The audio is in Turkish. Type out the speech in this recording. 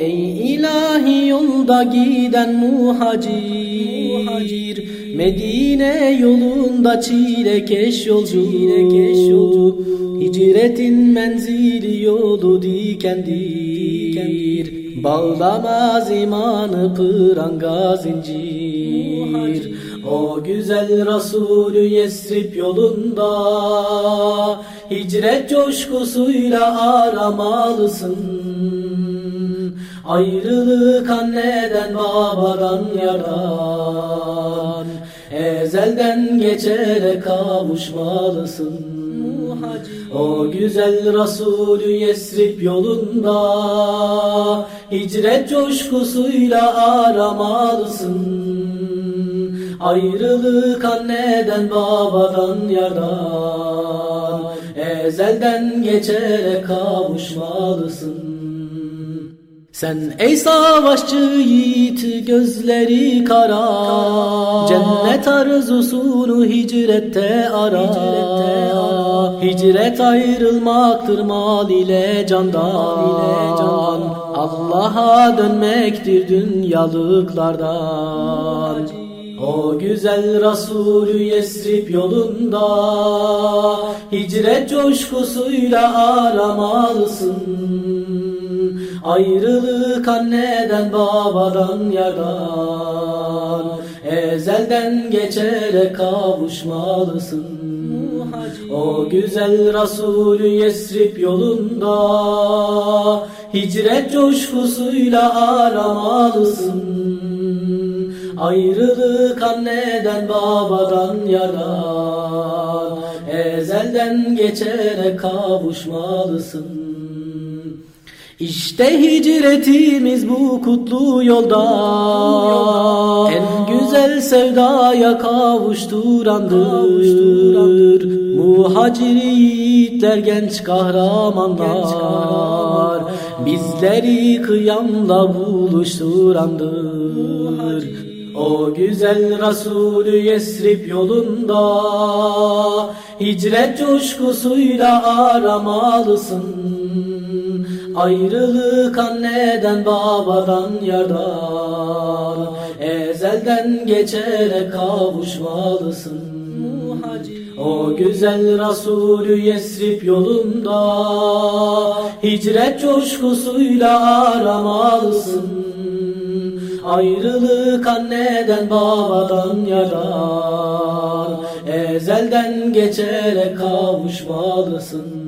Ey ilahi yolda giden muhacir Medine yolunda çilekeş yolcu. Hicretin menzili yolu dikendir. Bağlamaz imanı pranga zincir O güzel Resulü Yesrib yolunda Hicret coşkusuyla aramalısın Ayrılık anneden babadan yardan Ezelden geçerek kavuşmalısın. O güzel Resulü Yesrib yolunda Hicret coşkusuyla aramalısın. Ayrılık anneden babadan yardan Ezelden geçerek kavuşmalısın sen ey savaşçı yiğit gözleri kara. Cennet arzusunu hicrette ara. Hicret ayrılmaktır mal ile candan. Allah'a dönmektir dünyalıklardan o güzel Resulü Yesrib yolunda Hicret coşkusuyla aramalısın Ayrılık anneden babadan yardan. Ezelden geçerek kavuşmalısın. O güzel Resulü Yesrib yolunda Hicret coşkusuyla aramalısın. Ayrılık anneden babadan yardan. Ezelden geçerek kavuşmalısın işte hicretimiz bu kutlu yolda. En güzel sevdaya kavuşturandır. Muhacir yiğitler genç kahramanlar. Bizleri kıyamla buluşturandır. O güzel Resulü Yesrib yolunda. Hicret coşkusuyla aramalısın Ayrılık anneden babadan yardan. Ezelden geçerek kavuşmalısın O güzel Resulü Yesrib yolunda. Hicret coşkusuyla aramalısın Ayrılık anneden babadan yardan. Ezelden geçerek kavuşmalısın